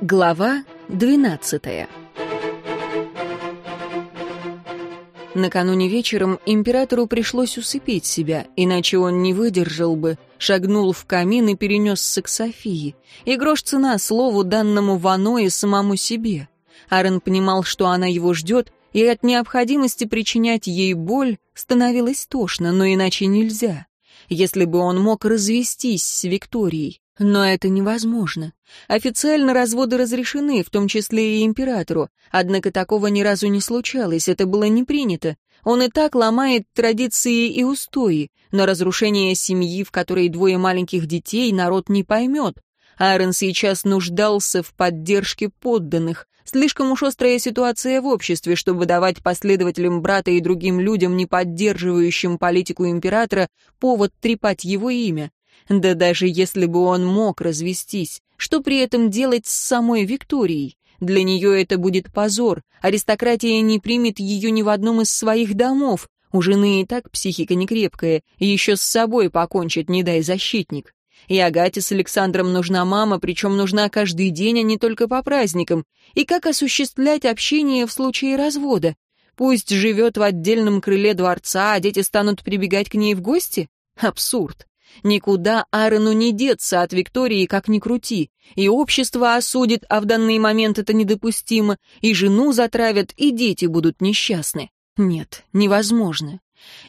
Глава двенадцатая Накануне вечером императору пришлось усыпить себя, иначе он не выдержал бы, шагнул в камин и перенесся к Софии. И грош цена слову, данному Вано и самому себе. Аарон понимал, что она его ждет, и от необходимости причинять ей боль становилось тошно, но иначе нельзя. Если бы он мог развестись с Викторией, но это невозможно. Официально разводы разрешены, в том числе и императору, однако такого ни разу не случалось, это было не принято. Он и так ломает традиции и устои, но разрушение семьи, в которой двое маленьких детей, народ не поймет. Аарон сейчас нуждался в поддержке подданных. Слишком уж острая ситуация в обществе, чтобы давать последователям брата и другим людям, не поддерживающим политику императора, повод трепать его имя. Да даже если бы он мог развестись, что при этом делать с самой Викторией? Для нее это будет позор. Аристократия не примет ее ни в одном из своих домов. У жены и так психика некрепкая, еще с собой покончит, не дай защитник. И Агате с Александром нужна мама, причем нужна каждый день, а не только по праздникам. И как осуществлять общение в случае развода? Пусть живет в отдельном крыле дворца, а дети станут прибегать к ней в гости? Абсурд. Никуда Аарону не деться от Виктории, как ни крути. И общество осудит, а в данный момент это недопустимо, и жену затравят, и дети будут несчастны. Нет, невозможно.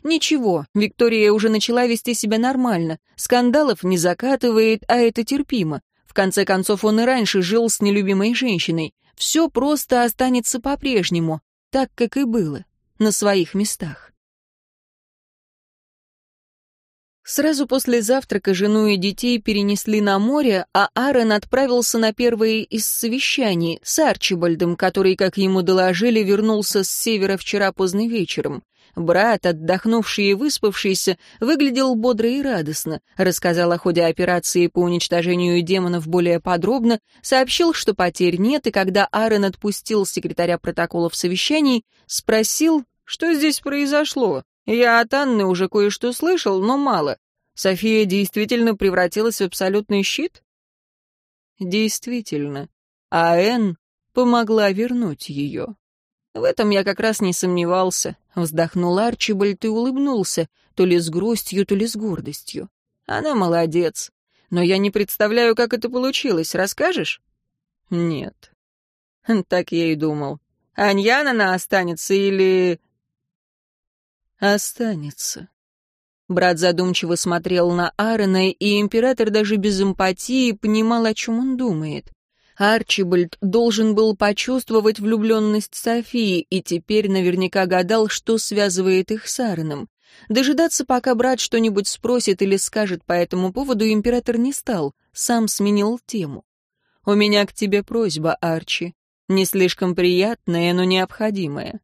Ничего, Виктория уже начала вести себя нормально, скандалов не закатывает, а это терпимо. В конце концов, он и раньше жил с нелюбимой женщиной. Все просто останется по-прежнему, так, как и было, на своих местах. Сразу после завтрака жену и детей перенесли на море, а Аарон отправился на первое из совещаний с Арчибальдом, который, как ему доложили, вернулся с севера вчера поздно вечером. Брат, отдохнувший и выспавшийся, выглядел бодро и радостно, рассказал о ходе операции по уничтожению демонов более подробно, сообщил, что потерь нет, и когда Аарон отпустил секретаря протоколов совещаний, спросил, что здесь произошло. Я от Анны уже кое-что слышал, но мало. София действительно превратилась в абсолютный щит? Действительно. А Энн помогла вернуть ее. В этом я как раз не сомневался. Вздохнул Арчибальд и улыбнулся, то ли с грустью, то ли с гордостью. Она молодец. Но я не представляю, как это получилось. Расскажешь? Нет. Так я и думал. Аньяна останется или... «Останется». Брат задумчиво смотрел на Аарона, и император даже без эмпатии понимал, о чем он думает. Арчибальд должен был почувствовать влюбленность Софии, и теперь наверняка гадал, что связывает их с Аароном. Дожидаться, пока брат что-нибудь спросит или скажет по этому поводу, император не стал, сам сменил тему. «У меня к тебе просьба, Арчи. Не слишком приятная, но необходимая».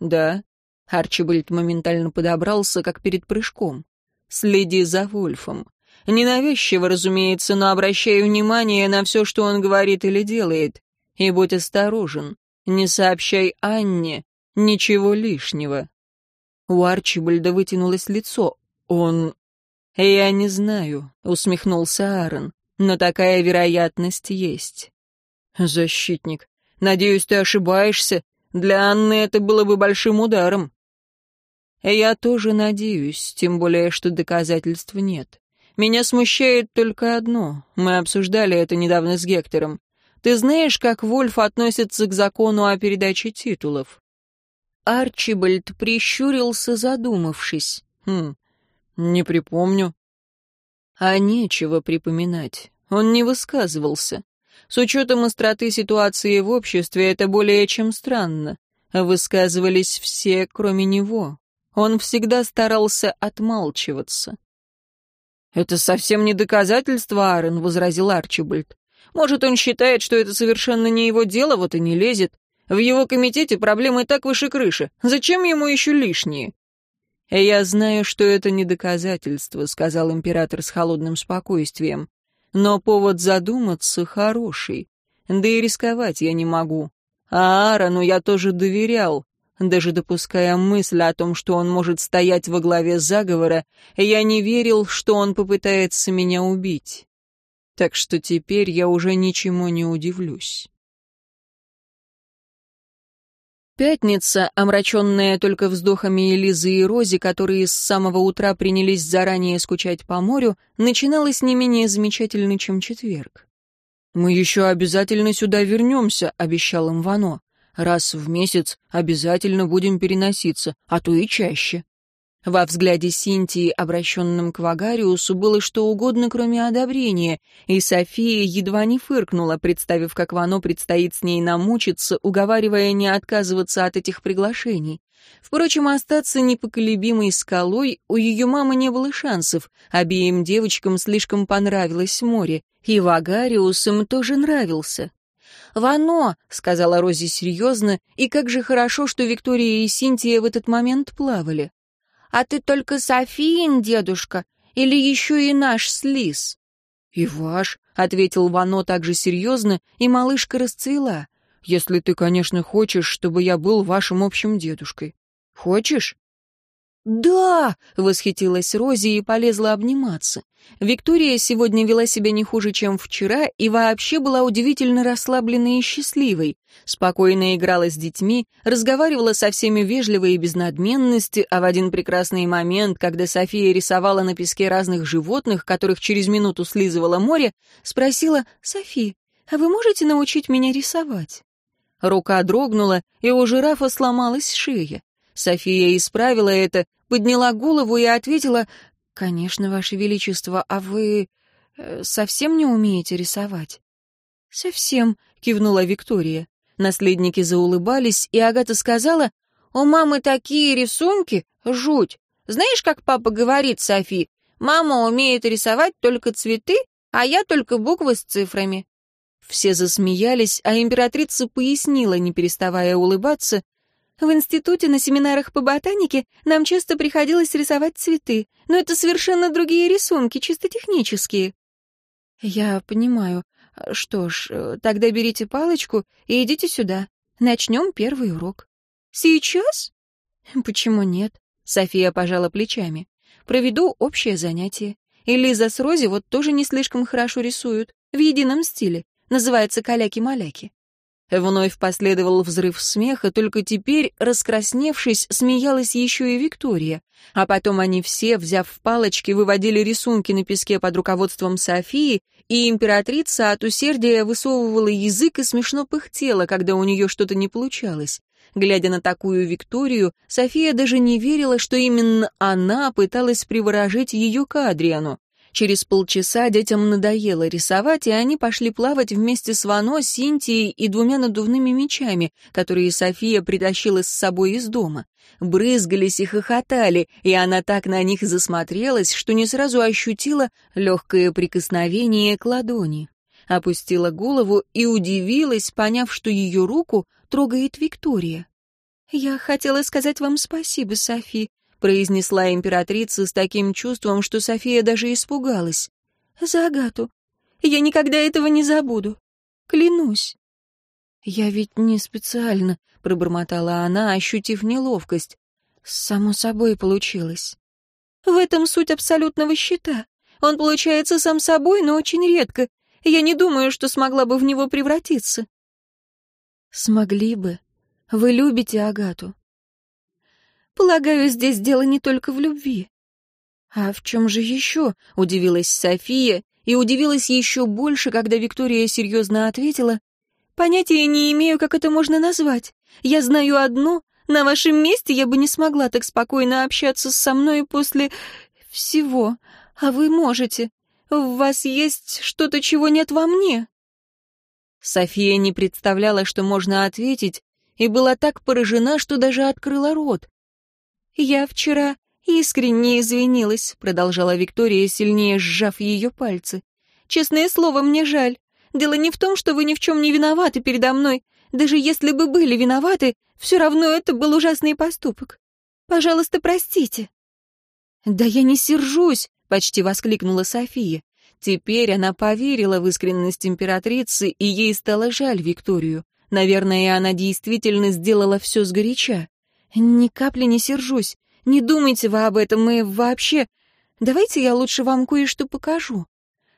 «Да», Арчибальд моментально подобрался, как перед прыжком. «Следи за Вольфом. Ненавязчиво, разумеется, но обращай внимание на все, что он говорит или делает. И будь осторожен. Не сообщай Анне ничего лишнего». У Арчибальда вытянулось лицо. «Он...» «Я не знаю», — усмехнулся Аарон, «но такая вероятность есть». «Защитник, надеюсь, ты ошибаешься. Для Анны это было бы большим ударом». Я тоже надеюсь, тем более, что доказательств нет. Меня смущает только одно. Мы обсуждали это недавно с Гектором. Ты знаешь, как Вольф относится к закону о передаче титулов?» Арчибальд прищурился, задумавшись. «Хм, не припомню». А нечего припоминать. Он не высказывался. С учетом остроты ситуации в обществе это более чем странно. Высказывались все, кроме него. Он всегда старался отмалчиваться. «Это совсем не доказательство, Аарон», — возразил Арчибальд. «Может, он считает, что это совершенно не его дело, вот и не лезет. В его комитете проблемы так выше крыши. Зачем ему еще лишние?» «Я знаю, что это не доказательство», — сказал император с холодным спокойствием. «Но повод задуматься хороший. Да и рисковать я не могу. А Аарону я тоже доверял. Даже допуская мысль о том, что он может стоять во главе заговора, я не верил, что он попытается меня убить. Так что теперь я уже ничему не удивлюсь. Пятница, омраченная только вздохами Элизы и Рози, которые с самого утра принялись заранее скучать по морю, начиналась не менее замечательно, чем четверг. «Мы еще обязательно сюда вернемся», — обещал им Вано. Раз в месяц обязательно будем переноситься, а то и чаще. Во взгляде Синтии, обращенном к Вагариусу, было что угодно, кроме одобрения, и София едва не фыркнула, представив, как Вано предстоит с ней намучиться, уговаривая не отказываться от этих приглашений. Впрочем, остаться непоколебимой скалой у ее мамы не было шансов, обеим девочкам слишком понравилось море, и Вагариус им тоже нравился. «Вано», — сказала Рози серьезно, и как же хорошо, что Виктория и Синтия в этот момент плавали. «А ты только Софиин дедушка или еще и наш слиз?» «И ваш», — ответил Вано также серьезно, и малышка расцвела. «Если ты, конечно, хочешь, чтобы я был вашим общим дедушкой. Хочешь?» «Да!» — восхитилась Рози и полезла обниматься. Виктория сегодня вела себя не хуже, чем вчера, и вообще была удивительно расслабленной и счастливой. Спокойно играла с детьми, разговаривала со всеми вежливо и без надменности, а в один прекрасный момент, когда София рисовала на песке разных животных, которых через минуту слизывало море, спросила «Софи, а вы можете научить меня рисовать?» Рука дрогнула, и у жирафа сломалась шея. София исправила это, подняла голову и ответила, «Конечно, Ваше Величество, а вы э, совсем не умеете рисовать?» «Совсем», — кивнула Виктория. Наследники заулыбались, и Агата сказала, «У мамы такие рисунки, жуть. Знаешь, как папа говорит, Софи, мама умеет рисовать только цветы, а я только буквы с цифрами». Все засмеялись, а императрица пояснила, не переставая улыбаться, в институте на семинарах по ботанике нам часто приходилось рисовать цветы, но это совершенно другие рисунки, чисто технические. Я понимаю. Что ж, э, тогда берите палочку и идите сюда. Начнем первый урок. Сейчас? Почему нет? София пожала плечами. Проведу общее занятие. И с Рози вот тоже не слишком хорошо рисуют. В едином стиле. Называется «Каляки-маляки». Вновь последовал взрыв смеха, только теперь, раскрасневшись, смеялась еще и Виктория. А потом они все, взяв палочки, выводили рисунки на песке под руководством Софии, и императрица от усердия высовывала язык и смешно пыхтела, когда у нее что-то не получалось. Глядя на такую Викторию, София даже не верила, что именно она пыталась приворожить ее к Адриану. Через полчаса детям надоело рисовать, и они пошли плавать вместе с Вано, Синтией и двумя надувными мечами, которые София притащила с собой из дома. Брызгались и хохотали, и она так на них засмотрелась, что не сразу ощутила легкое прикосновение к ладони. Опустила голову и удивилась, поняв, что ее руку трогает Виктория. «Я хотела сказать вам спасибо, Софи», произнесла императрица с таким чувством, что София даже испугалась. «За Агату. Я никогда этого не забуду. Клянусь». «Я ведь не специально», — пробормотала она, ощутив неловкость. «Само собой получилось». «В этом суть абсолютного щита. Он получается сам собой, но очень редко. Я не думаю, что смогла бы в него превратиться». «Смогли бы. Вы любите Агату. Полагаю, здесь дело не только в любви. А в чем же еще? Удивилась София, и удивилась еще больше, когда Виктория серьезно ответила. Понятия не имею, как это можно назвать. Я знаю одно, на вашем месте я бы не смогла так спокойно общаться со мной после всего. А вы можете. В вас есть что-то, чего нет во мне. София не представляла, что можно ответить, и была так поражена, что даже открыла рот. «Я вчера искренне извинилась», — продолжала Виктория, сильнее сжав ее пальцы. «Честное слово, мне жаль. Дело не в том, что вы ни в чем не виноваты передо мной. Даже если бы были виноваты, все равно это был ужасный поступок. Пожалуйста, простите». «Да я не сержусь», — почти воскликнула София. Теперь она поверила в искренность императрицы, и ей стало жаль Викторию. Наверное, она действительно сделала все сгоряча. Ни капли не сержусь. Не думайте вы об этом и вообще... Давайте я лучше вам кое-что покажу».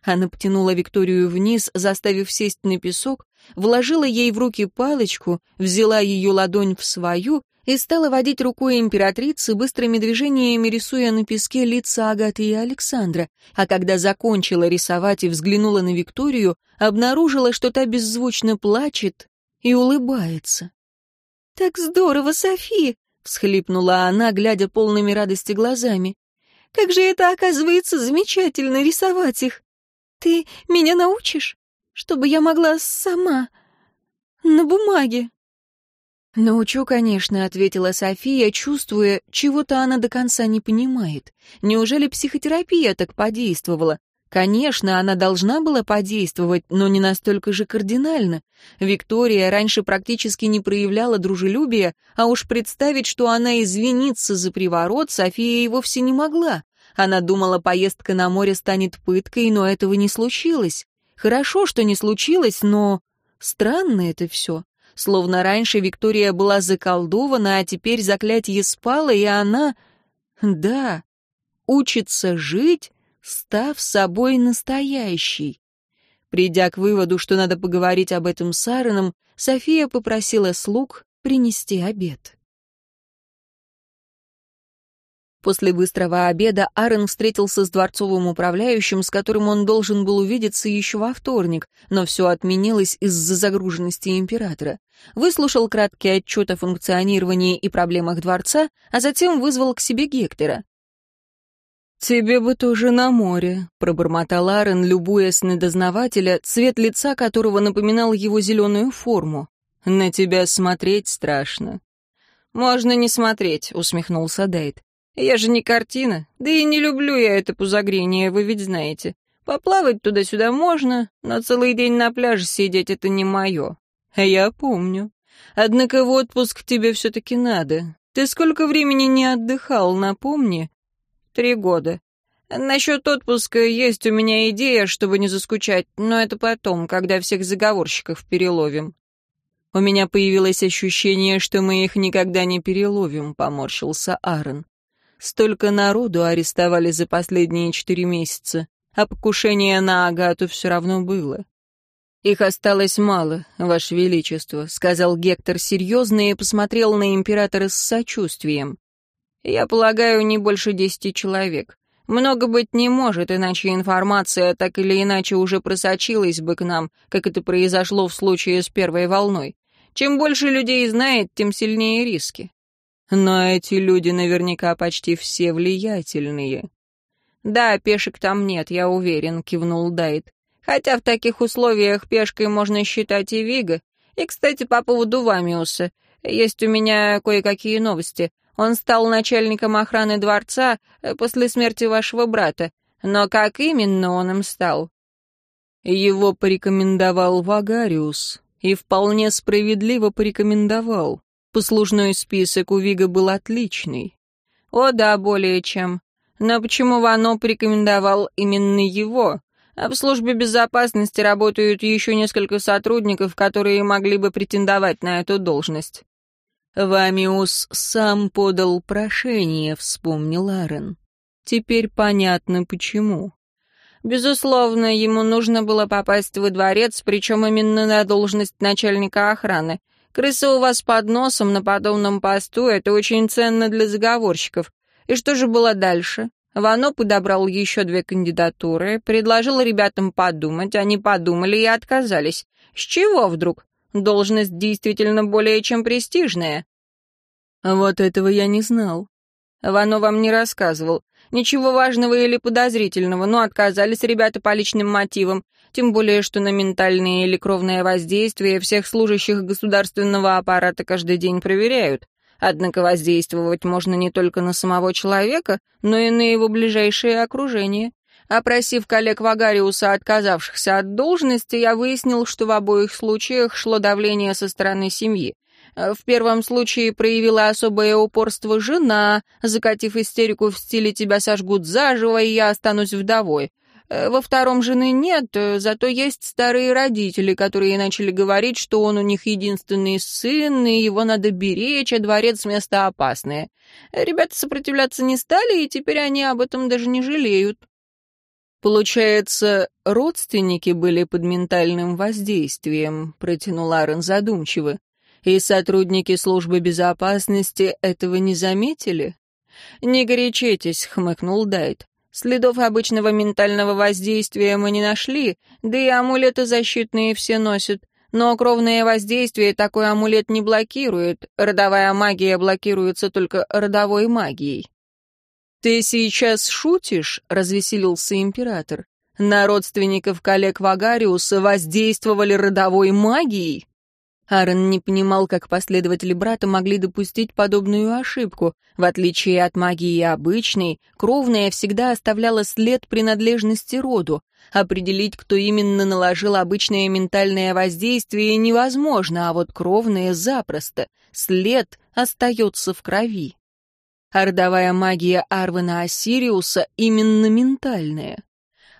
Она потянула Викторию вниз, заставив сесть на песок, вложила ей в руки палочку, взяла ее ладонь в свою и стала водить рукой императрицы, быстрыми движениями рисуя на песке лица Агаты и Александра, а когда закончила рисовать и взглянула на Викторию, обнаружила, что та беззвучно плачет и улыбается. «Так здорово, Софи!» — всхлипнула она, глядя полными радости глазами. «Как же это, оказывается, замечательно рисовать их! Ты меня научишь, чтобы я могла сама на бумаге?» «Научу, конечно», — ответила София, чувствуя, чего-то она до конца не понимает. Неужели психотерапия так подействовала? Конечно, она должна была подействовать, но не настолько же кардинально. Виктория раньше практически не проявляла дружелюбия, а уж представить, что она извинится за приворот, София и вовсе не могла. Она думала, поездка на море станет пыткой, но этого не случилось. Хорошо, что не случилось, но... Странно это все. Словно раньше Виктория была заколдована, а теперь заклятие спало, и она... Да, учится жить став собой настоящей. Придя к выводу, что надо поговорить об этом с Аароном, София попросила слуг принести обед. После быстрого обеда Аарон встретился с дворцовым управляющим, с которым он должен был увидеться еще во вторник, но все отменилось из-за загруженности императора. Выслушал краткий отчет о функционировании и проблемах дворца, а затем вызвал к себе Гектора. «Тебе бы тоже на море», — пробормотал Арен, любуясь на дознавателя, цвет лица которого напоминал его зеленую форму. «На тебя смотреть страшно». «Можно не смотреть», — усмехнулся Дейт. «Я же не картина, да и не люблю я это пузогрение, вы ведь знаете. Поплавать туда-сюда можно, но целый день на пляже сидеть — это не мое». «Я помню. Однако в отпуск тебе все-таки надо. Ты сколько времени не отдыхал, напомни?» Три года. Насчет отпуска есть у меня идея, чтобы не заскучать, но это потом, когда всех заговорщиков переловим. У меня появилось ощущение, что мы их никогда не переловим, поморщился Аарон. Столько народу арестовали за последние четыре месяца, а покушение на Агату все равно было. «Их осталось мало, Ваше Величество», — сказал Гектор серьезно и посмотрел на императора с сочувствием. Я полагаю, не больше десяти человек. Много быть не может, иначе информация так или иначе уже просочилась бы к нам, как это произошло в случае с первой волной. Чем больше людей знает, тем сильнее риски. Но эти люди наверняка почти все влиятельные. Да, пешек там нет, я уверен, кивнул Дайт. Хотя в таких условиях пешкой можно считать и Вига. И, кстати, по поводу Вамиуса. Есть у меня кое-какие новости. Он стал начальником охраны дворца э, после смерти вашего брата. Но как именно он им стал? Его порекомендовал Вагариус. И вполне справедливо порекомендовал. Послужной список у Вига был отличный. О да, более чем. Но почему Вано порекомендовал именно его? А в службе безопасности работают еще несколько сотрудников, которые могли бы претендовать на эту должность. «Вамиус сам подал прошение», — вспомнил Аарон. «Теперь понятно, почему». Безусловно, ему нужно было попасть во дворец, причем именно на должность начальника охраны. Крыса у вас под носом на подобном посту — это очень ценно для заговорщиков. И что же было дальше? Вано подобрал еще две кандидатуры, предложил ребятам подумать, они подумали и отказались. С чего вдруг? Должность действительно более чем престижная. Вот этого я не знал. Вано вам не рассказывал. Ничего важного или подозрительного, но отказались ребята по личным мотивам, тем более, что на ментальное или кровное воздействие всех служащих государственного аппарата каждый день проверяют. Однако воздействовать можно не только на самого человека, но и на его ближайшее окружение. Опросив коллег Вагариуса, отказавшихся от должности, я выяснил, что в обоих случаях шло давление со стороны семьи. В первом случае проявила особое упорство жена, закатив истерику в стиле «тебя сожгут заживо, и я останусь вдовой». Во втором жены нет, зато есть старые родители, которые начали говорить, что он у них единственный сын, и его надо беречь, а дворец — место опасное. Ребята сопротивляться не стали, и теперь они об этом даже не жалеют. «Получается, родственники были под ментальным воздействием», — протянул Аарон задумчиво. «И сотрудники службы безопасности этого не заметили?» «Не горячитесь», — хмыкнул Дайт. Следов обычного ментального воздействия мы не нашли, да и амулеты защитные все носят. Но кровное воздействие такой амулет не блокирует. Родовая магия блокируется только родовой магией. «Ты сейчас шутишь?» — развеселился император. «На родственников коллег Вагариуса воздействовали родовой магией?» Аарон не понимал, как последователи брата могли допустить подобную ошибку. В отличие от магии обычной, кровная всегда оставляла след принадлежности роду. Определить, кто именно наложил обычное ментальное воздействие, невозможно, а вот кровная запросто. След остается в крови. А родовая магия Арвена Осириуса именно ментальная.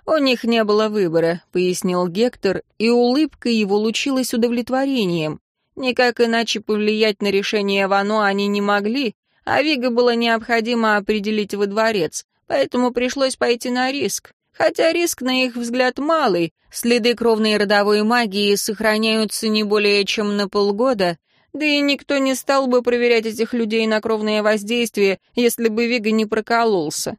«У них не было выбора», — пояснил Гектор, и улыбка его лучилась удовлетворением. Никак иначе повлиять на решение Вано они не могли, а Вига было необходимо определить во дворец, поэтому пришлось пойти на риск. Хотя риск, на их взгляд, малый, следы кровной родовой магии сохраняются не более чем на полгода, да и никто не стал бы проверять этих людей на кровное воздействие, если бы Вига не прокололся.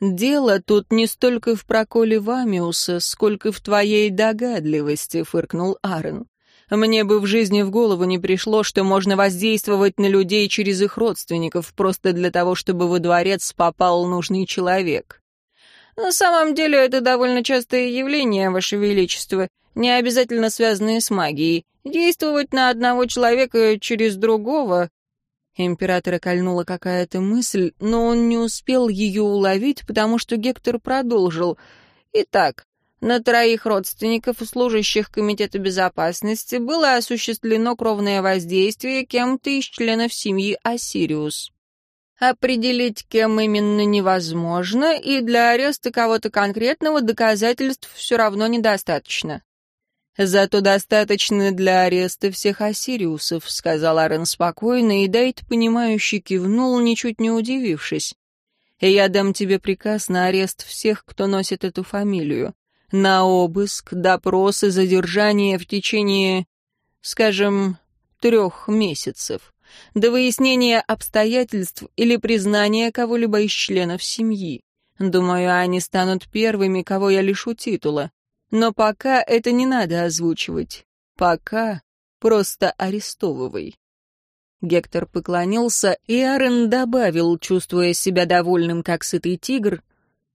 «Дело тут не столько в проколе Вамиуса, сколько в твоей догадливости», — фыркнул Аарон. «Мне бы в жизни в голову не пришло, что можно воздействовать на людей через их родственников, просто для того, чтобы во дворец попал нужный человек». «На самом деле это довольно частое явление, Ваше Величество, не обязательно связанное с магией. Действовать на одного человека через другого Императора кольнула какая-то мысль, но он не успел ее уловить, потому что Гектор продолжил. «Итак, на троих родственников, служащих Комитета безопасности, было осуществлено кровное воздействие кем-то из членов семьи Осириус. Определить, кем именно, невозможно, и для ареста кого-то конкретного доказательств все равно недостаточно. «Зато достаточно для ареста всех Осириусов», — сказал Арен спокойно, и Дайт, понимающе кивнул, ничуть не удивившись. «Я дам тебе приказ на арест всех, кто носит эту фамилию. На обыск, допрос и задержание в течение, скажем, трех месяцев. До выяснения обстоятельств или признания кого-либо из членов семьи. Думаю, они станут первыми, кого я лишу титула. Но пока это не надо озвучивать. Пока просто арестовывай. Гектор поклонился, и Арен добавил, чувствуя себя довольным, как сытый тигр,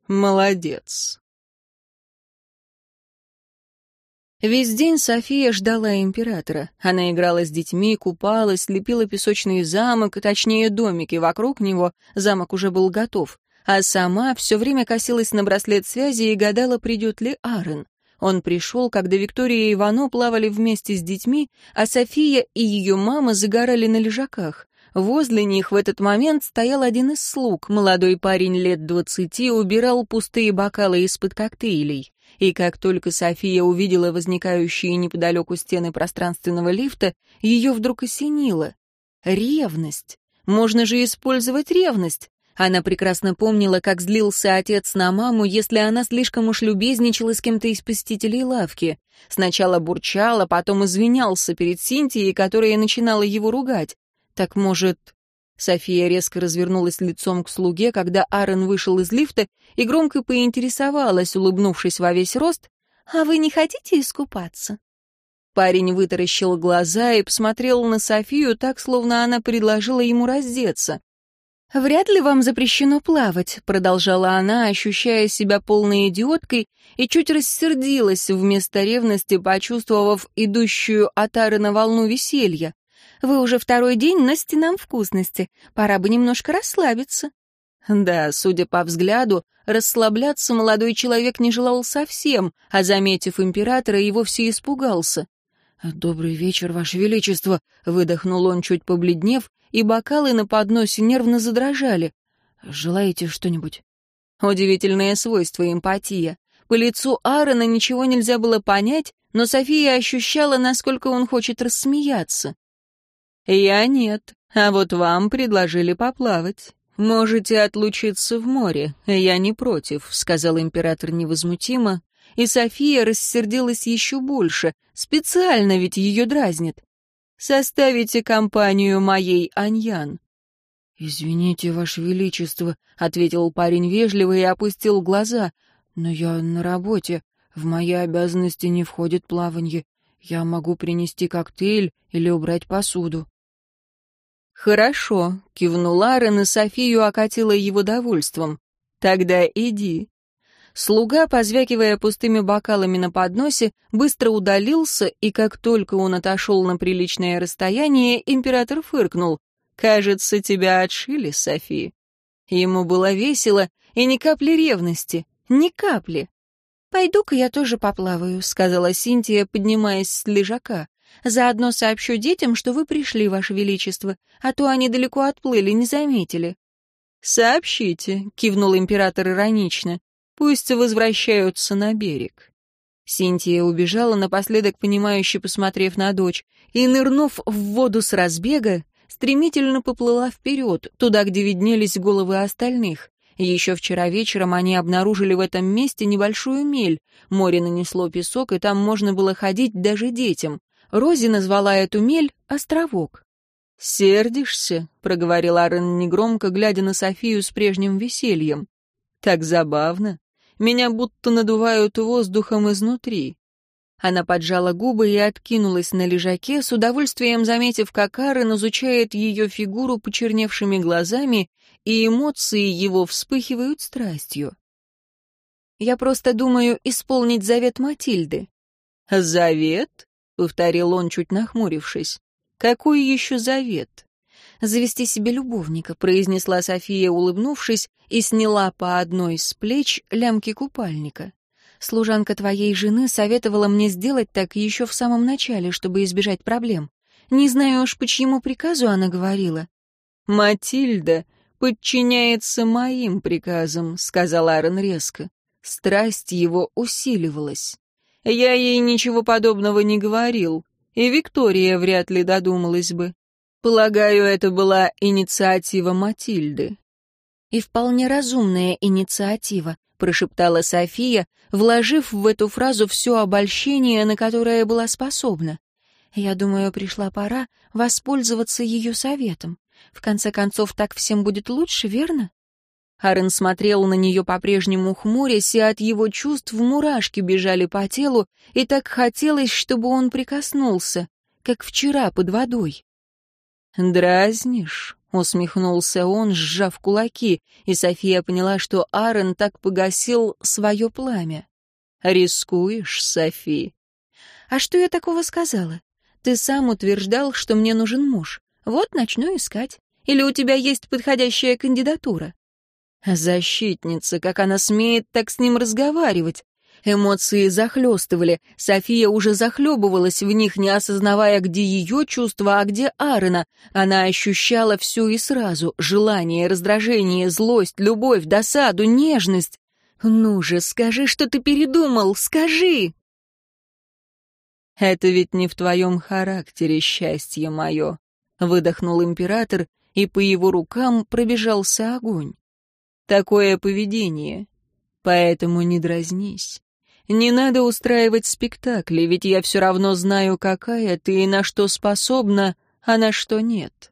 «Молодец». Весь день София ждала императора. Она играла с детьми, купалась, лепила песочный замок, точнее домики вокруг него, замок уже был готов. А сама все время косилась на браслет связи и гадала, придет ли Арен. Он пришел, когда Виктория и Ивано плавали вместе с детьми, а София и ее мама загорали на лежаках. Возле них в этот момент стоял один из слуг. Молодой парень лет двадцати убирал пустые бокалы из-под коктейлей. И как только София увидела возникающие неподалеку стены пространственного лифта, ее вдруг осенило. Ревность. Можно же использовать ревность. Она прекрасно помнила, как злился отец на маму, если она слишком уж любезничала с кем-то из посетителей лавки. Сначала бурчала, потом извинялся перед Синтией, которая начинала его ругать. Так, может... София резко развернулась лицом к слуге, когда Аарон вышел из лифта и громко поинтересовалась, улыбнувшись во весь рост, «А вы не хотите искупаться?» Парень вытаращил глаза и посмотрел на Софию так, словно она предложила ему раздеться. «Вряд ли вам запрещено плавать», — продолжала она, ощущая себя полной идиоткой, и чуть рассердилась вместо ревности, почувствовав идущую от Ары на волну веселья. «Вы уже второй день носите нам вкусности. Пора бы немножко расслабиться». Да, судя по взгляду, расслабляться молодой человек не желал совсем, а, заметив императора, и вовсе испугался. «Добрый вечер, Ваше Величество!» — выдохнул он, чуть побледнев, и бокалы на подносе нервно задрожали. «Желаете что-нибудь?» Удивительное свойство эмпатия. По лицу Аарона ничего нельзя было понять, но София ощущала, насколько он хочет рассмеяться. «Я нет, а вот вам предложили поплавать. Можете отлучиться в море, я не против», — сказал император невозмутимо, и София рассердилась еще больше, специально ведь ее дразнит. «Составите компанию моей Аньян». «Извините, Ваше Величество», — ответил парень вежливо и опустил глаза, «но я на работе, в мои обязанности не входит плавание. Я могу принести коктейль или убрать посуду». «Хорошо», — кивнул Аарон, и Софию окатила его довольством. «Тогда иди». Слуга, позвякивая пустыми бокалами на подносе, быстро удалился, и как только он отошел на приличное расстояние, император фыркнул. «Кажется, тебя отшили, Софи». Ему было весело, и ни капли ревности, ни капли. «Пойду-ка я тоже поплаваю», — сказала Синтия, поднимаясь с лежака. «Заодно сообщу детям, что вы пришли, Ваше Величество, а то они далеко отплыли, не заметили». «Сообщите», — кивнул император иронично. Пусть возвращаются на берег. Синтия убежала, напоследок понимающе посмотрев на дочь, и, нырнув в воду с разбега, стремительно поплыла вперед, туда, где виднелись головы остальных. Еще вчера вечером они обнаружили в этом месте небольшую мель. Море нанесло песок, и там можно было ходить даже детям. Рози назвала эту мель «островок». «Сердишься?» — проговорил Аарон негромко, глядя на Софию с прежним весельем. «Так забавно. Меня будто надувают воздухом изнутри. Она поджала губы и откинулась на лежаке, с удовольствием заметив, как Аарон изучает ее фигуру почерневшими глазами, и эмоции его вспыхивают страстью. «Я просто думаю исполнить завет Матильды». «Завет?» — повторил он, чуть нахмурившись. «Какой еще завет?» Завести себе любовника», — произнесла София, улыбнувшись, и сняла по одной из плеч лямки купальника. «Служанка твоей жены советовала мне сделать так еще в самом начале, чтобы избежать проблем. Не знаю уж, по чьему приказу она говорила». «Матильда подчиняется моим приказам», — сказал Аарон резко. Страсть его усиливалась. Я ей ничего подобного не говорил, и Виктория вряд ли додумалась бы. Полагаю, это была инициатива Матильды. И вполне разумная инициатива, прошептала София, вложив в эту фразу все обольщение, на которое была способна. Я думаю, пришла пора воспользоваться ее советом. В конце концов, так всем будет лучше, верно? Арен смотрел на нее по-прежнему хмурясь, и от его чувств мурашки бежали по телу, и так хотелось, чтобы он прикоснулся, как вчера под водой. «Дразнишь?» — усмехнулся он, сжав кулаки, и София поняла, что Аарон так погасил свое пламя. «Рискуешь, Софи?» «А что я такого сказала? Ты сам утверждал, что мне нужен муж. Вот начну искать. Или у тебя есть подходящая кандидатура?» «Защитница, как она смеет так с ним разговаривать? Эмоции захлестывали. София уже захлебывалась в них, не осознавая, где ее чувства, а где Аарона. Она ощущала все и сразу. Желание, раздражение, злость, любовь, досаду, нежность. «Ну же, скажи, что ты передумал, скажи!» «Это ведь не в твоем характере, счастье мое», — выдохнул император, и по его рукам пробежался огонь. «Такое поведение, поэтому не дразнись. Не надо устраивать спектакли, ведь я все равно знаю, какая ты и на что способна, а на что нет.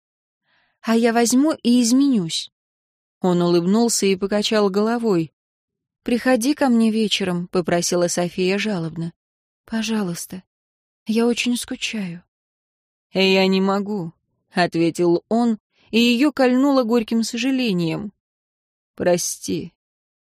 А я возьму и изменюсь. Он улыбнулся и покачал головой. «Приходи ко мне вечером», — попросила София жалобно. «Пожалуйста. Я очень скучаю». «Я не могу», — ответил он, и ее кольнуло горьким сожалением. «Прости,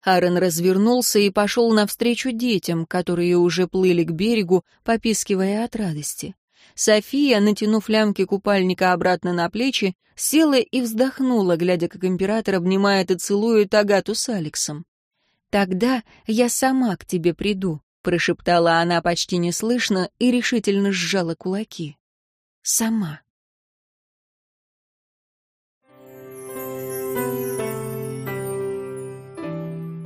Аарон развернулся и пошел навстречу детям, которые уже плыли к берегу, попискивая от радости. София, натянув лямки купальника обратно на плечи, села и вздохнула, глядя, как император обнимает и целует Агату с Алексом. «Тогда я сама к тебе приду», — прошептала она почти неслышно и решительно сжала кулаки. «Сама».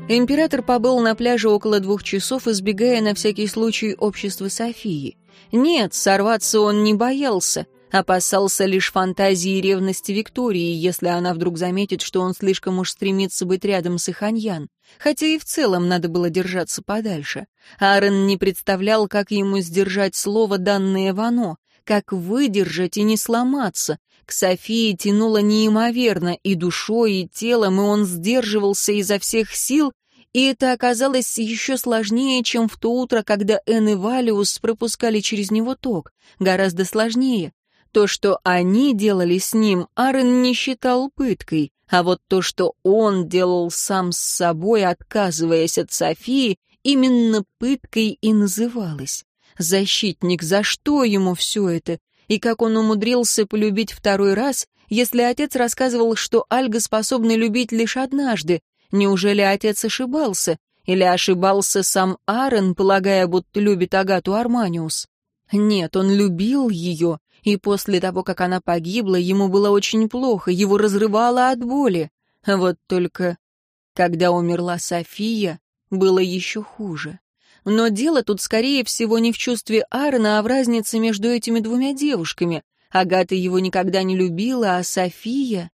Император побыл на пляже около двух часов, избегая на всякий случай общества Софии. Нет, сорваться он не боялся, опасался лишь фантазии и ревности Виктории, если она вдруг заметит, что он слишком уж стремится быть рядом с Иханьян. Хотя и в целом надо было держаться подальше. Аарон не представлял, как ему сдержать слово, данное Вано, как выдержать и не сломаться. К Софии тянуло неимоверно и душой, и телом, и он сдерживался изо всех сил, и это оказалось еще сложнее, чем в то утро, когда Энн и Валиус пропускали через него ток. Гораздо сложнее. То, что они делали с ним, Аарон не считал пыткой, а вот то, что он делал сам с собой, отказываясь от Софии, именно пыткой и называлось. Защитник, за что ему все это? И как он умудрился полюбить второй раз, если отец рассказывал, что Альга способна любить лишь однажды? Неужели отец ошибался? Или ошибался сам Аарон, полагая, будто любит Агату Арманиус? Нет, он любил ее, и после того, как она погибла, ему было очень плохо, его разрывало от боли. Вот только, когда умерла София, было еще хуже. Но дело тут, скорее всего, не в чувстве Арна, а в разнице между этими двумя девушками. Агата его никогда не любила, а София...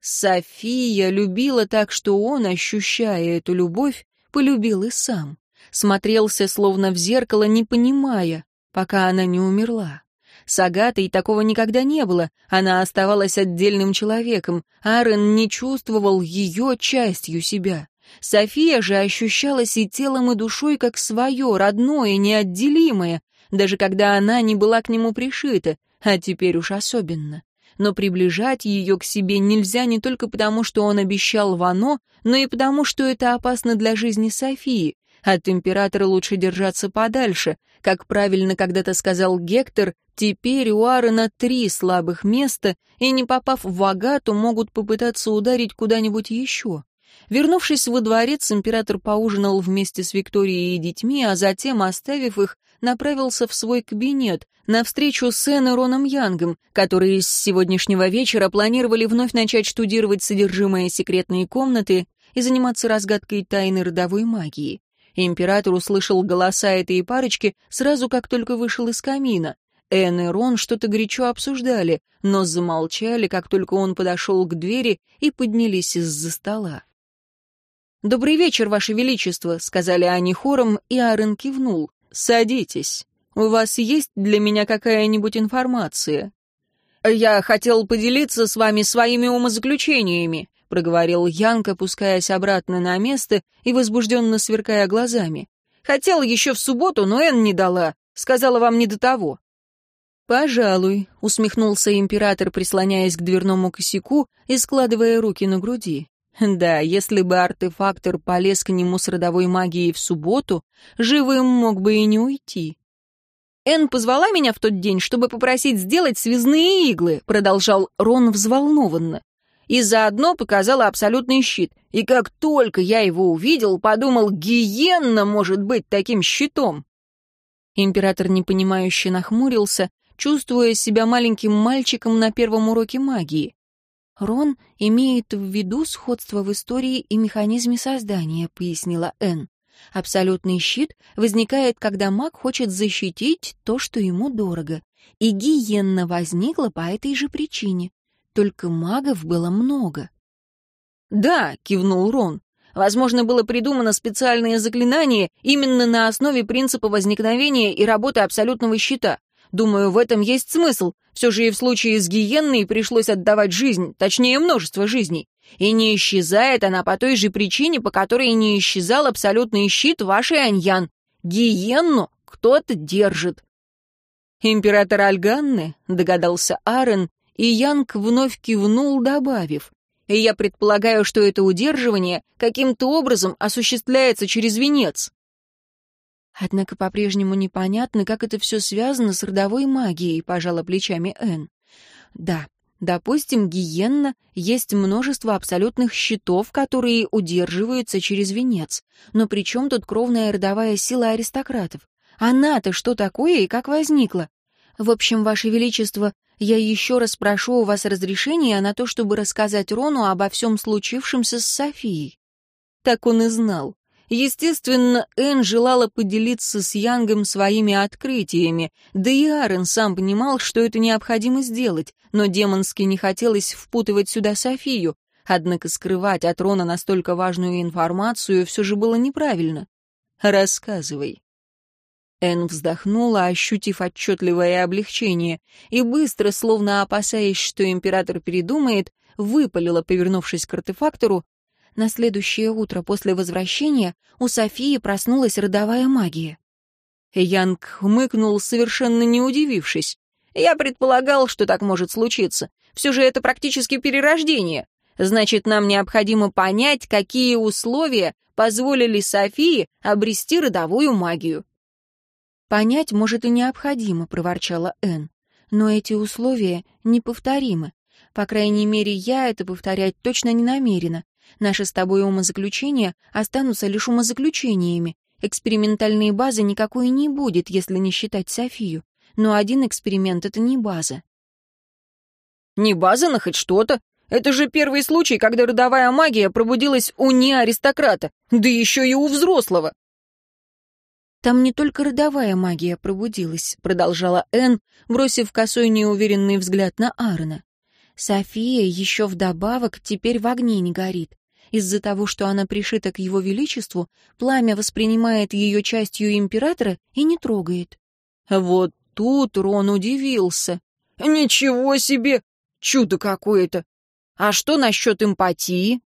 София любила так, что он, ощущая эту любовь, полюбил и сам. Смотрелся словно в зеркало, не понимая, пока она не умерла. С Агатой такого никогда не было, она оставалась отдельным человеком, Аарон не чувствовал ее частью себя. София же ощущалась и телом, и душой как свое, родное, неотделимое, даже когда она не была к нему пришита, а теперь уж особенно. Но приближать ее к себе нельзя не только потому, что он обещал Вано, но и потому, что это опасно для жизни Софии. От императора лучше держаться подальше. Как правильно когда-то сказал Гектор, теперь у Аарона три слабых места, и не попав в Агату, могут попытаться ударить куда-нибудь еще. Вернувшись во дворец, император поужинал вместе с Викторией и детьми, а затем, оставив их, направился в свой кабинет на встречу с Энн и Роном Янгом, которые с сегодняшнего вечера планировали вновь начать штудировать содержимое секретной комнаты и заниматься разгадкой тайны родовой магии. Император услышал голоса этой парочки сразу, как только вышел из камина. Энн и Рон что-то горячо обсуждали, но замолчали, как только он подошел к двери и поднялись из-за стола. «Добрый вечер, Ваше Величество», — сказали они хором, и Аарон кивнул. «Садитесь. У вас есть для меня какая-нибудь информация?» «Я хотел поделиться с вами своими умозаключениями», — проговорил Янка, опускаясь обратно на место и возбужденно сверкая глазами. «Хотел еще в субботу, но Энн не дала. Сказала вам не до того». «Пожалуй», — усмехнулся император, прислоняясь к дверному косяку и складывая руки на груди. Да, если бы артефактор полез к нему с родовой магией в субботу, живым мог бы и не уйти. «Энн позвала меня в тот день, чтобы попросить сделать связные иглы», продолжал Рон взволнованно. «И заодно показала абсолютный щит. И как только я его увидел, подумал, гиенна может быть таким щитом». Император непонимающе нахмурился, чувствуя себя маленьким мальчиком на первом уроке магии. Рон имеет в виду сходство в истории и механизме создания, пояснила Энн. Абсолютный щит возникает, когда маг хочет защитить то, что ему дорого. И гиенна возникла по этой же причине. Только магов было много. «Да», — кивнул Рон, — «возможно, было придумано специальное заклинание именно на основе принципа возникновения и работы абсолютного щита. Думаю, в этом есть смысл. Все же и в случае с гиенной пришлось отдавать жизнь, точнее, множество жизней. И не исчезает она по той же причине, по которой не исчезал абсолютный щит вашей Аньян. Гиенну кто-то держит. «Император Альганны?» — догадался Аарон, и Янг вновь кивнул, добавив. «И я предполагаю, что это удерживание каким-то образом осуществляется через венец». Однако по-прежнему непонятно, как это все связано с родовой магией, пожала плечами Энн. Да, допустим, гиенна есть множество абсолютных щитов, которые удерживаются через венец. Но при чем тут кровная родовая сила аристократов? Она-то что такое и как возникла? В общем, Ваше Величество, я еще раз прошу у вас разрешения на то, чтобы рассказать Рону обо всем случившемся с Софией. Так он и знал. Естественно, Энн желала поделиться с Янгом своими открытиями, да и Аарон сам понимал, что это необходимо сделать, но демонски не хотелось впутывать сюда Софию, однако скрывать от Рона настолько важную информацию все же было неправильно. «Рассказывай». Энн вздохнула, ощутив отчетливое облегчение, и быстро, словно опасаясь, что император передумает, выпалила, повернувшись к артефактору, на следующее утро после возвращения у Софии проснулась родовая магия. Янг хмыкнул, совершенно не удивившись. «Я предполагал, что так может случиться. Все же это практически перерождение. Значит, нам необходимо понять, какие условия позволили Софии обрести родовую магию». «Понять, может, и необходимо», — проворчала Энн. «Но эти условия неповторимы. По крайней мере, я это повторять точно не намерена. Наши с тобой умозаключения останутся лишь умозаключениями. Экспериментальной базы никакой не будет, если не считать Софию. Но один эксперимент — это не база. Не база, но хоть что-то. Это же первый случай, когда родовая магия пробудилась у неаристократа, да еще и у взрослого. «Там не только родовая магия пробудилась», — продолжала Энн, бросив косой неуверенный взгляд на Аарона. София еще вдобавок теперь в огне не горит. Из-за того, что она пришита к его величеству, пламя воспринимает ее частью императора и не трогает. Вот тут Рон удивился. «Ничего себе! Чудо какое-то! А что насчет эмпатии?»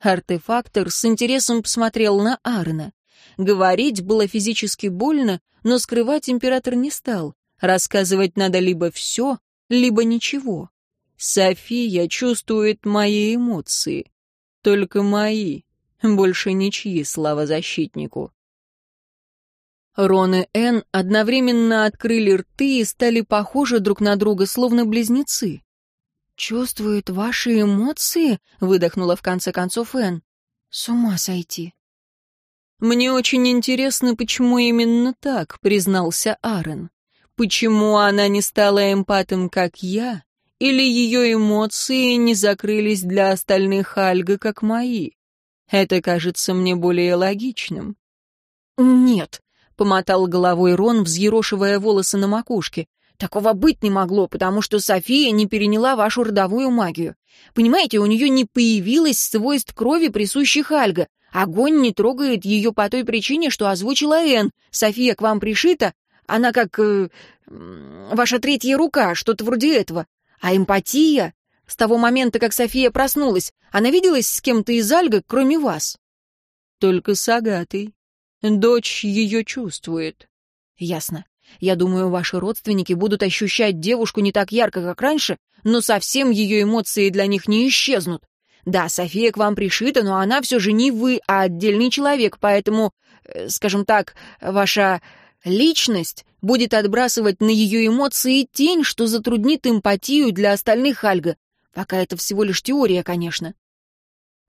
Артефактор с интересом посмотрел на Арна. Говорить было физически больно, но скрывать император не стал. Рассказывать надо либо все, либо ничего. София чувствует мои эмоции. Только мои. Больше ничьи, слава защитнику. Рон и Энн одновременно открыли рты и стали похожи друг на друга, словно близнецы. «Чувствует ваши эмоции?» — выдохнула в конце концов Энн. «С ума сойти». «Мне очень интересно, почему именно так», — признался Аарон. «Почему она не стала эмпатом, как я, или ее эмоции не закрылись для остальных Альга, как мои? Это кажется мне более логичным. «Нет», — помотал головой Рон, взъерошивая волосы на макушке. «Такого быть не могло, потому что София не переняла вашу родовую магию. Понимаете, у нее не появилось свойств крови, присущих Альга. Огонь не трогает ее по той причине, что озвучила Энн. София к вам пришита, она как... Э, ваша третья рука, что-то вроде этого. А эмпатия? С того момента, как София проснулась, она виделась с кем-то из Альга, кроме вас? Только с Агатой. Дочь ее чувствует. Ясно. Я думаю, ваши родственники будут ощущать девушку не так ярко, как раньше, но совсем ее эмоции для них не исчезнут. Да, София к вам пришита, но она все же не вы, а отдельный человек, поэтому, э, скажем так, ваша личность будет отбрасывать на ее эмоции тень, что затруднит эмпатию для остальных Альга. Пока это всего лишь теория, конечно.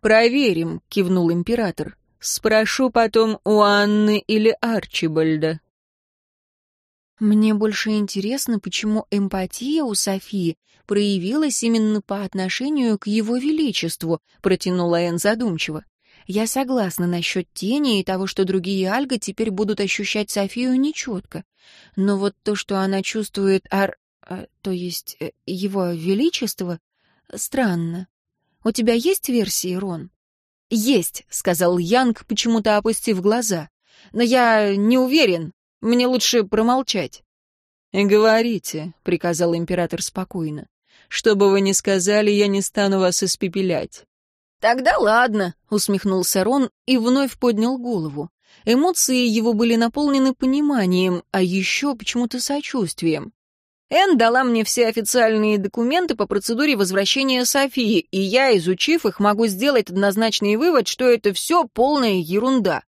«Проверим», — кивнул император. «Спрошу потом у Анны или Арчибальда». Мне больше интересно, почему эмпатия у Софии проявилась именно по отношению к его величеству, протянула Энн задумчиво. Я согласна насчет тени и того, что другие Альга теперь будут ощущать Софию нечетко. Но вот то, что она чувствует ар... А, то есть э, его величество, странно. У тебя есть версии, Рон? «Есть», — сказал Янг, почему-то опустив глаза. «Но я не уверен. Мне лучше промолчать». «Говорите», — приказал император спокойно. «Что бы вы ни сказали, я не стану вас испепелять. «Тогда ладно», — усмехнулся Рон и вновь поднял голову. Эмоции его были наполнены пониманием, а еще почему-то сочувствием. Энн дала мне все официальные документы по процедуре возвращения Софии, и я, изучив их, могу сделать однозначный вывод, что это все полная ерунда.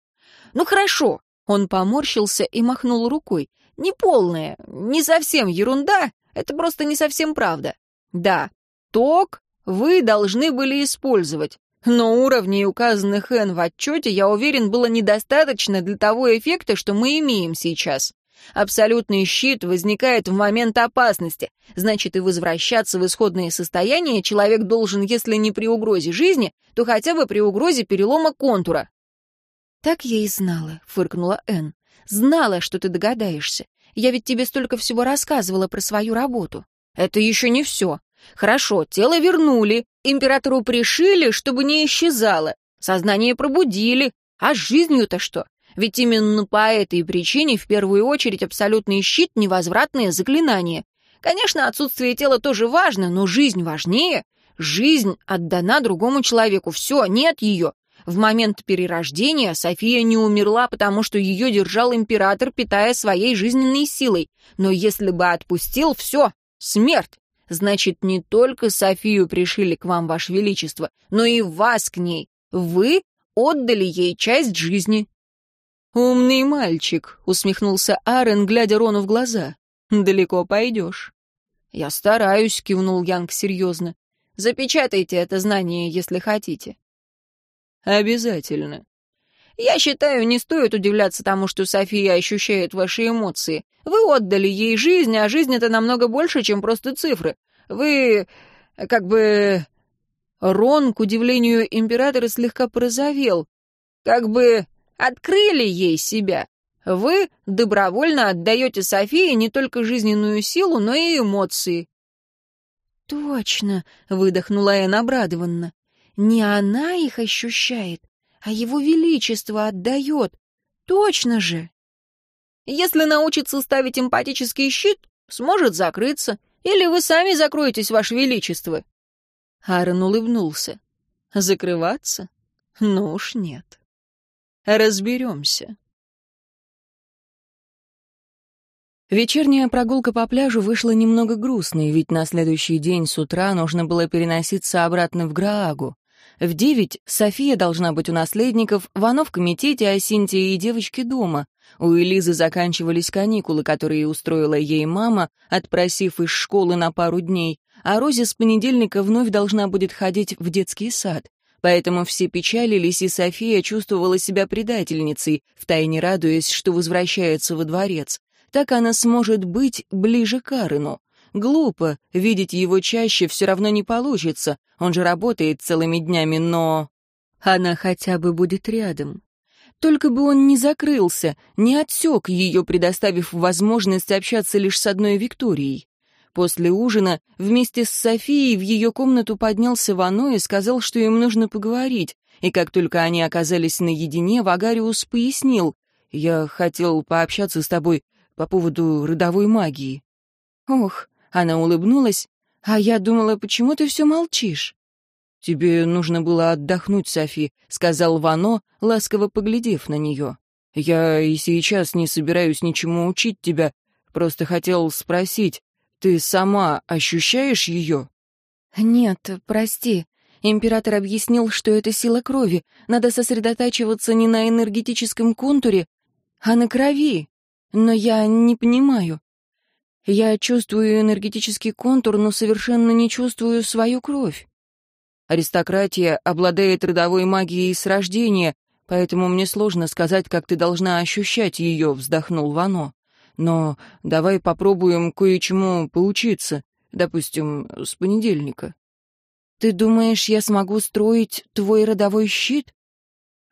Ну хорошо, он поморщился и махнул рукой. Не полная, не совсем ерунда, это просто не совсем правда. Да, ток вы должны были использовать. Но уровней, указанных Н в отчете, я уверен, было недостаточно для того эффекта, что мы имеем сейчас. Абсолютный щит возникает в момент опасности. Значит, и возвращаться в исходное состояние человек должен, если не при угрозе жизни, то хотя бы при угрозе перелома контура. «Так я и знала», — фыркнула Энн. «Знала, что ты догадаешься. Я ведь тебе столько всего рассказывала про свою работу». «Это еще не все. Хорошо, тело вернули, императору пришили, чтобы не исчезало, сознание пробудили. А с жизнью-то что? Ведь именно по этой причине в первую очередь абсолютный щит — невозвратное заклинание. Конечно, отсутствие тела тоже важно, но жизнь важнее. Жизнь отдана другому человеку. Все, нет ее. В момент перерождения София не умерла, потому что ее держал император, питая своей жизненной силой. Но если бы отпустил, все, смерть. Значит, не только Софию пришили к вам, Ваше Величество, но и вас к ней. Вы отдали ей часть жизни». «Умный мальчик», — усмехнулся Аарон, глядя Рону в глаза. «Далеко пойдешь». «Я стараюсь», — кивнул Янг серьезно. «Запечатайте это знание, если хотите». «Обязательно». «Я считаю, не стоит удивляться тому, что София ощущает ваши эмоции. Вы отдали ей жизнь, а жизнь — это намного больше, чем просто цифры. Вы... как бы...» Рон, к удивлению императора, слегка порозовел. «Как бы открыли ей себя. Вы добровольно отдаете Софии не только жизненную силу, но и эмоции». «Точно», — выдохнула Энн обрадованно. «Не она их ощущает, а его величество отдает. Точно же!» «Если научится ставить эмпатический щит, сможет закрыться. Или вы сами закроетесь, ваше величество?» Аарон улыбнулся. «Закрываться? Ну уж нет. Разберемся». Вечерняя прогулка по пляжу вышла немного грустной, ведь на следующий день с утра нужно было переноситься обратно в Граагу. В девять София должна быть у наследников, Вано в комитете, а Синтия и девочки дома. У Элизы заканчивались каникулы, которые устроила ей мама, отпросив из школы на пару дней, а Розе с понедельника вновь должна будет ходить в детский сад. Поэтому все печалились, и София чувствовала себя предательницей, втайне радуясь, что возвращается во дворец. Так она сможет быть ближе к Арыну. Глупо, видеть его чаще все равно не получится, он же работает целыми днями, но... Она хотя бы будет рядом. Только бы он не закрылся, не отсек ее, предоставив возможность общаться лишь с одной Викторией. После ужина вместе с Софией в ее комнату поднялся Вано и сказал, что им нужно поговорить, и как только они оказались наедине, Вагариус пояснил, «Я хотел пообщаться с тобой по поводу родовой магии». «Ох», — она улыбнулась, «а я думала, почему ты все молчишь?» «Тебе нужно было отдохнуть, Софи», — сказал Вано, ласково поглядев на нее. «Я и сейчас не собираюсь ничему учить тебя, просто хотел спросить, ты сама ощущаешь ее?» «Нет, прости. Император объяснил, что это сила крови. Надо сосредотачиваться не на энергетическом контуре, а на крови. Но я не понимаю. Я чувствую энергетический контур, но совершенно не чувствую свою кровь. Аристократия обладает родовой магией с рождения, поэтому мне сложно сказать, как ты должна ощущать ее», — вздохнул Вано. «Но давай попробуем кое-чему поучиться, допустим, с понедельника». «Ты думаешь, я смогу строить твой родовой щит?»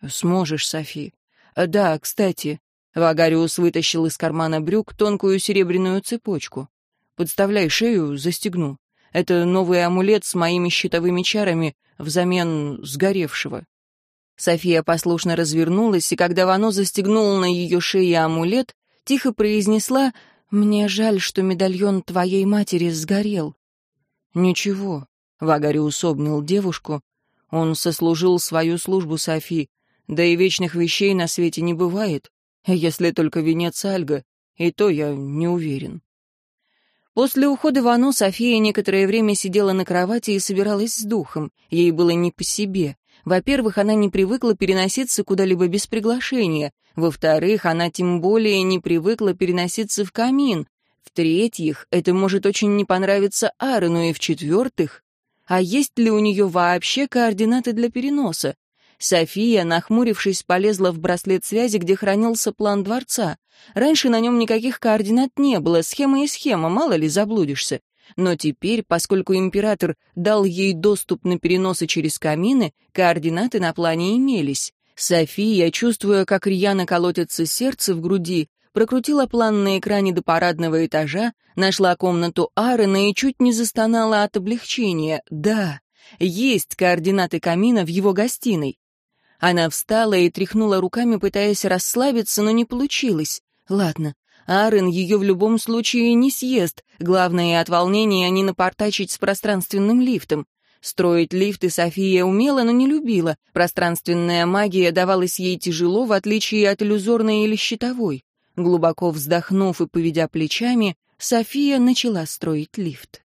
«Сможешь, Софи. Да, кстати, Вагариус вытащил из кармана брюк тонкую серебряную цепочку. «Подставляй шею, застегну. Это новый амулет с моими щитовыми чарами взамен сгоревшего». София послушно развернулась, и когда Вано застегнул на ее шее амулет, тихо произнесла «Мне жаль, что медальон твоей матери сгорел». «Ничего», — Вагариус обнял девушку, — «он сослужил свою службу Софи, да и вечных вещей на свете не бывает. Если только венец Альга, и то я не уверен. После ухода Вано София некоторое время сидела на кровати и собиралась с духом. Ей было не по себе. Во-первых, она не привыкла переноситься куда-либо без приглашения. Во-вторых, она тем более не привыкла переноситься в камин. В-третьих, это может очень не понравиться Аарону. И в-четвертых, а есть ли у нее вообще координаты для переноса? София, нахмурившись, полезла в браслет связи, где хранился план дворца. Раньше на нем никаких координат не было, схема и схема, мало ли заблудишься. Но теперь, поскольку император дал ей доступ на переносы через камины, координаты на плане имелись. София, чувствуя, как рьяно колотится сердце в груди, прокрутила план на экране до парадного этажа, нашла комнату Аарона и чуть не застонала от облегчения. Да, есть координаты камина в его гостиной. Она встала и тряхнула руками, пытаясь расслабиться, но не получилось. Ладно, Аарон ее в любом случае не съест. Главное, от волнения не напортачить с пространственным лифтом. Строить лифты София умела, но не любила. Пространственная магия давалась ей тяжело, в отличие от иллюзорной или щитовой. Глубоко вздохнув и поведя плечами, София начала строить лифт.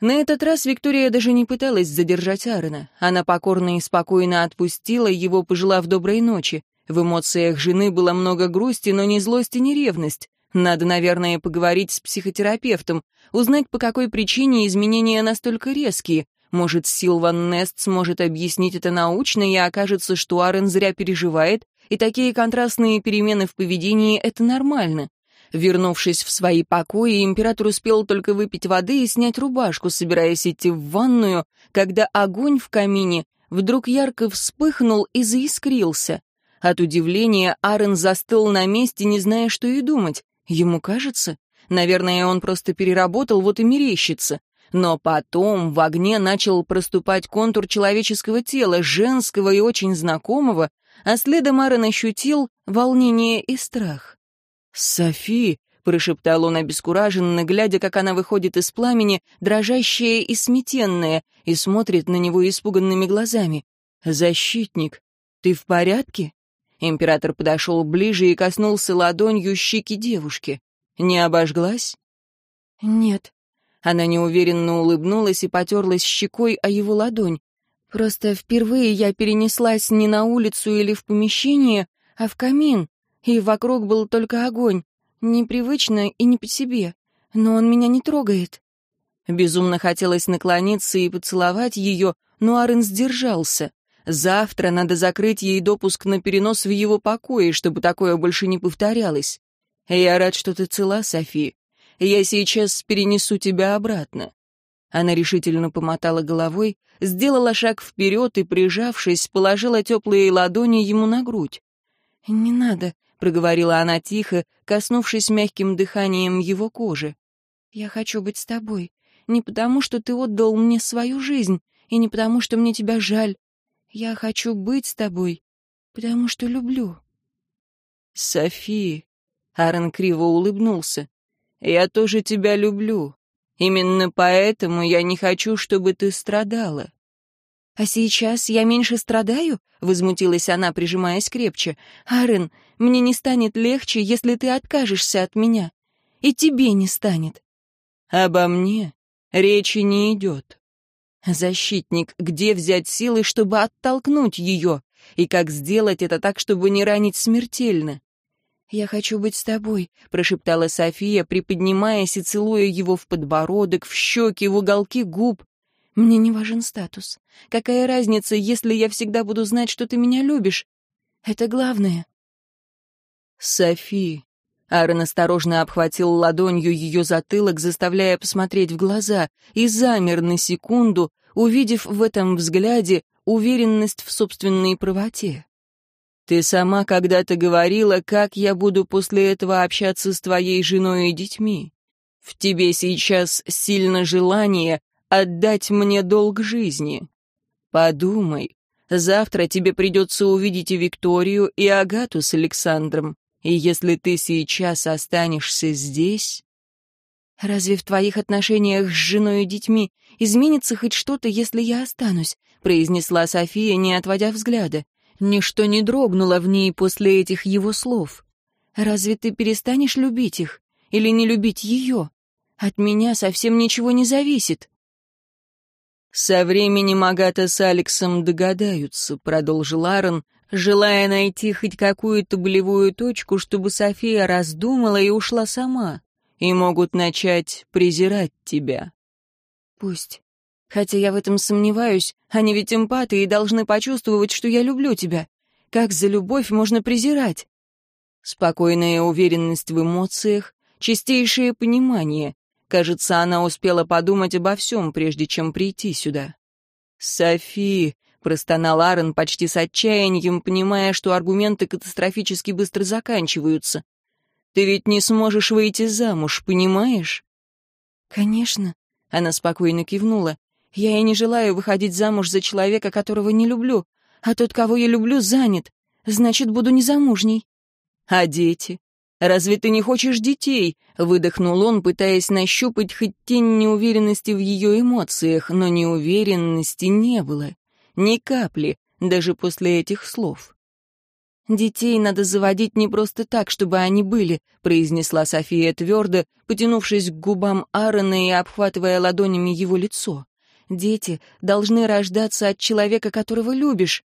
На этот раз Виктория даже не пыталась задержать Аарона. Она покорно и спокойно отпустила его, пожелав доброй ночи. В эмоциях жены было много грусти, но ни злость и ни ревность. Надо, наверное, поговорить с психотерапевтом, узнать, по какой причине изменения настолько резкие. Может, Силван Нест сможет объяснить это научно, и окажется, что Аарон зря переживает, и такие контрастные перемены в поведении — это нормально. Вернувшись в свои покои, император успел только выпить воды и снять рубашку, собираясь идти в ванную, когда огонь в камине вдруг ярко вспыхнул и заискрился. От удивления Аарон застыл на месте, не зная, что и думать. Ему кажется? Наверное, он просто переработал, вот и мерещится. Но потом в огне начал проступать контур человеческого тела, женского и очень знакомого, а следом Аарон ощутил волнение и страх. «Софи!» — прошептал он обескураженно, глядя, как она выходит из пламени, дрожащая и сметенная, и смотрит на него испуганными глазами. «Защитник, ты в порядке?» Император подошел ближе и коснулся ладонью щеки девушки. «Не обожглась?» «Нет». Она неуверенно улыбнулась и потерлась щекой о его ладонь. «Просто впервые я перенеслась не на улицу или в помещение, а в камин, и вокруг был только огонь. Непривычно и не по себе. Но он меня не трогает». Безумно хотелось наклониться и поцеловать ее, но Арен сдержался. Завтра надо закрыть ей допуск на перенос в его покое, чтобы такое больше не повторялось. Я рад, что ты цела, Софи. Я сейчас перенесу тебя обратно. Она решительно помотала головой, сделала шаг вперед и, прижавшись, положила теплые ладони ему на грудь. «Не надо», — проговорила она тихо, коснувшись мягким дыханием его кожи. «Я хочу быть с тобой. Не потому, что ты отдал мне свою жизнь, и не потому, что мне тебя жаль, я хочу быть с тобой, потому что люблю». «Софи», — Аарон криво улыбнулся, — «я тоже тебя люблю. Именно поэтому я не хочу, чтобы ты страдала». «А сейчас я меньше страдаю?» — возмутилась она, прижимаясь крепче. «Аарон, мне не станет легче, если ты откажешься от меня. И тебе не станет». «Обо мне речи не идет. Защитник, где взять силы, чтобы оттолкнуть ее? И как сделать это так, чтобы не ранить смертельно? «Я хочу быть с тобой», — прошептала София, приподнимаясь и целуя его в подбородок, в щеки, в уголки губ. «Мне не важен статус. Какая разница, если я всегда буду знать, что ты меня любишь? Это главное». «Софи», Аарон осторожно обхватил ладонью ее затылок, заставляя посмотреть в глаза, и замер на секунду, увидев в этом взгляде уверенность в собственной правоте. «Ты сама когда-то говорила, как я буду после этого общаться с твоей женой и детьми. В тебе сейчас сильно желание отдать мне долг жизни. Подумай, завтра тебе придется увидеть и Викторию, и Агату с Александром. И если ты сейчас останешься здесь... «Разве в твоих отношениях с женой и детьми изменится хоть что-то, если я останусь?» — произнесла София, не отводя взгляда. Ничто не дрогнуло в ней после этих его слов. «Разве ты перестанешь любить их? Или не любить ее? От меня совсем ничего не зависит». «Со временем Агата с Алексом догадаются», — продолжил Аарон, желая найти хоть какую-то болевую точку, чтобы София раздумала и ушла сама, и могут начать презирать тебя. Пусть. Хотя я в этом сомневаюсь, они ведь эмпаты и должны почувствовать, что я люблю тебя. Как за любовь можно презирать? Спокойная уверенность в эмоциях, чистейшее понимание. Кажется, она успела подумать обо всем, прежде чем прийти сюда. «Софи», простонал Аарон почти с отчаянием, понимая, что аргументы катастрофически быстро заканчиваются. «Ты ведь не сможешь выйти замуж, понимаешь?» «Конечно», — она спокойно кивнула. «Я и не желаю выходить замуж за человека, которого не люблю, а тот, кого я люблю, занят. Значит, буду незамужней». «А дети? Разве ты не хочешь детей?» — выдохнул он, пытаясь нащупать хоть тень неуверенности в ее эмоциях, но неуверенности не было. Ни капли, даже после этих слов. «Детей надо заводить не просто так, чтобы они были», — произнесла София твердо, потянувшись к губам Аарона и обхватывая ладонями его лицо. «Дети должны рождаться от человека, которого любишь».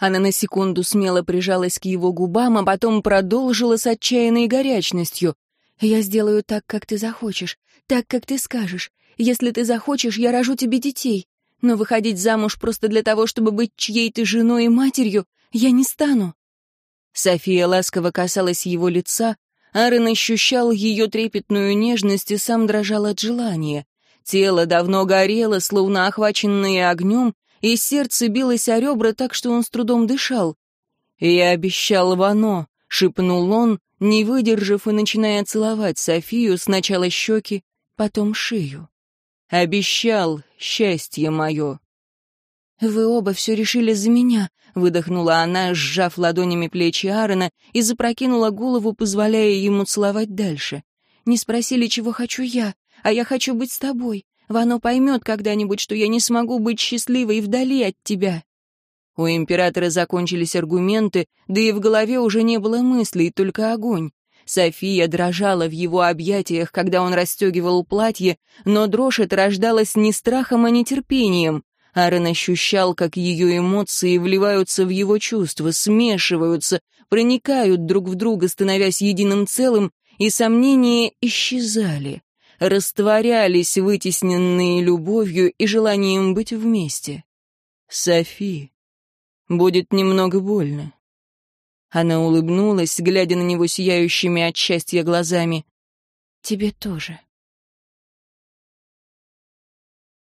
Она на секунду смело прижалась к его губам, а потом продолжила с отчаянной горячностью. «Я сделаю так, как ты захочешь, так, как ты скажешь. Если ты захочешь, я рожу тебе детей. Но выходить замуж просто для того, чтобы быть чьей-то женой и матерью, я не стану». София ласково касалась его лица, Аарон ощущал ее трепетную нежность и сам дрожал от желания. Тело давно горело, словно охваченное огнем, и сердце билось о ребра так, что он с трудом дышал. «Я обещал Вано», — шепнул он, не выдержав и начиная целовать Софию сначала щеки, потом шею. «Обещал счастье мое». «Вы оба все решили за меня», — выдохнула она, сжав ладонями плечи Аарона и запрокинула голову, позволяя ему целовать дальше. «Не спросили, чего хочу я, а я хочу быть с тобой. Вано поймет когда-нибудь, что я не смогу быть счастливой вдали от тебя». У императора закончились аргументы, да и в голове уже не было мыслей, только огонь. София дрожала в его объятиях, когда он расстегивал платье, но дрожь эта рождалась не страхом, а нетерпением. Аарон ощущал, как ее эмоции вливаются в его чувства, смешиваются, проникают друг в друга, становясь единым целым, и сомнения исчезали, растворялись, вытесненные любовью и желанием быть вместе. «Софи, будет немного больно». Она улыбнулась, глядя на него сияющими от счастья глазами. «Тебе тоже».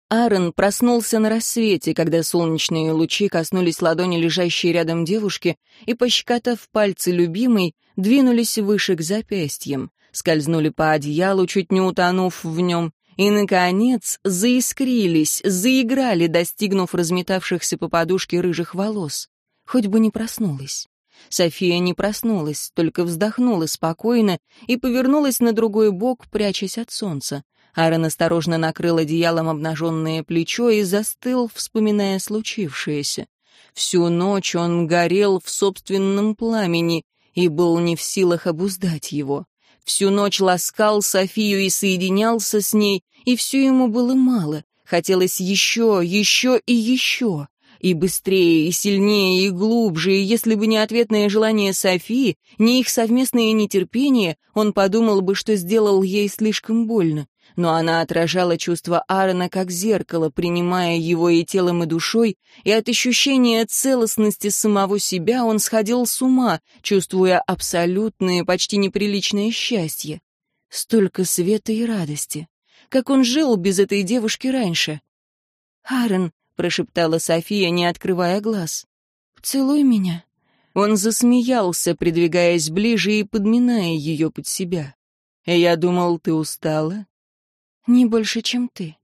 Аарон проснулся на рассвете, когда солнечные лучи коснулись ладони лежащей рядом девушки и, пощекотав пальцы любимой, двинулись выше к запястьям, скользнули по одеялу, чуть не утонув в нем, и, наконец, заискрились, заиграли, достигнув разметавшихся по подушке рыжих волос. Хоть бы не проснулась. София не проснулась, только вздохнула спокойно и повернулась на другой бок, прячась от солнца. Аарон осторожно накрыл одеялом обнаженное плечо и застыл, вспоминая случившееся. Всю ночь он горел в собственном пламени и был не в силах обуздать его. Всю ночь ласкал Софию и соединялся с ней, и все ему было мало. Хотелось еще, еще и еще. И быстрее, и сильнее, и глубже, и если бы не ответное желание Софии, не их совместное нетерпение, он подумал бы, что сделал ей слишком больно но она отражала чувства Аарона как зеркало, принимая его и телом, и душой, и от ощущения целостности самого себя он сходил с ума, чувствуя абсолютное, почти неприличное счастье. Столько света и радости. Как он жил без этой девушки раньше? «Аарон», — прошептала София, не открывая глаз, — «целуй меня». Он засмеялся, придвигаясь ближе и подминая ее под себя. «Я думал, ты устала?» Не больше, чем ты.